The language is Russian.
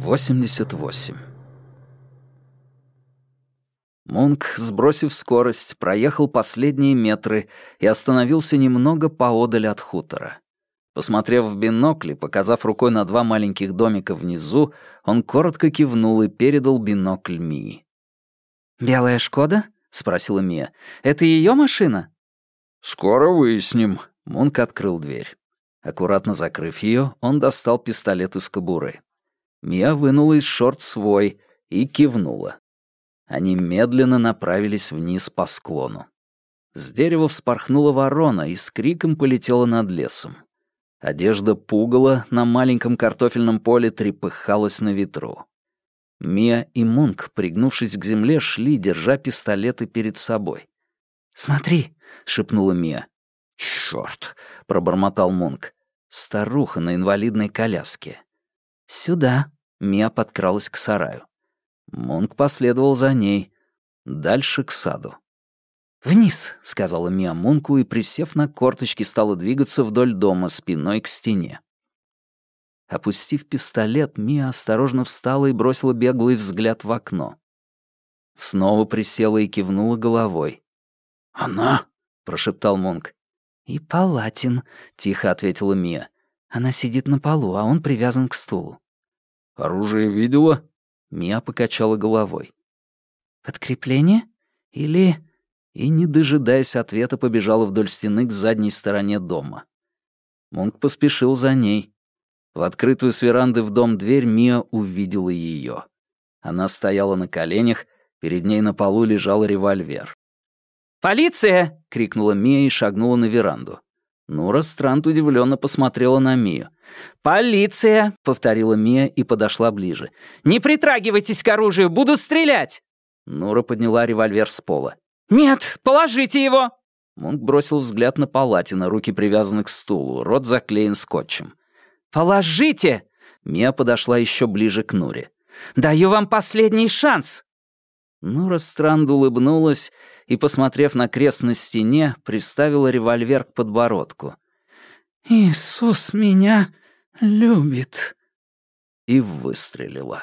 88. Мунк, сбросив скорость, проехал последние метры и остановился немного поодаль от хутора. Посмотрев в бинокль и показав рукой на два маленьких домика внизу, он коротко кивнул и передал бинокль Мии. «Белая Шкода?» — спросила Мия. «Это ее машина?» «Скоро выясним». Мунк открыл дверь. Аккуратно закрыв ее, он достал пистолет из кобуры. Мия вынула из шорт свой и кивнула. Они медленно направились вниз по склону. С дерева вспорхнула ворона и с криком полетела над лесом. Одежда пугала на маленьком картофельном поле трепыхалась на ветру. Мия и Мунк, пригнувшись к земле, шли, держа пистолеты перед собой. «Смотри!» — шепнула Мия. «Чёрт!» — пробормотал Мунк. Старуха на инвалидной коляске. «Сюда!» — Мия подкралась к сараю. Мунк последовал за ней. Дальше к саду. «Вниз», — сказала Мия Мунку и, присев на корточки, стала двигаться вдоль дома спиной к стене. Опустив пистолет, Мия осторожно встала и бросила беглый взгляд в окно. Снова присела и кивнула головой. «Она?» — прошептал Мунк. «И палатин», — тихо ответила Мия. «Она сидит на полу, а он привязан к стулу». «Оружие видела?» Мия покачала головой. «Подкрепление? Или...» и, не дожидаясь ответа, побежала вдоль стены к задней стороне дома. Мунк поспешил за ней. В открытую с веранды в дом дверь Мия увидела ее. Она стояла на коленях, перед ней на полу лежал револьвер. «Полиция!» — крикнула Мия и шагнула на веранду. Нура Странт удивленно посмотрела на Мию. «Полиция!» — повторила Мия и подошла ближе. «Не притрагивайтесь к оружию, буду стрелять!» Нура подняла револьвер с пола. «Нет, положите его!» Мунк бросил взгляд на Палатина, руки привязаны к стулу, рот заклеен скотчем. «Положите!» Мия подошла еще ближе к Нуре. «Даю вам последний шанс!» Нура Странд улыбнулась и, посмотрев на крест на стене, приставила револьвер к подбородку. «Иисус меня любит!» И выстрелила.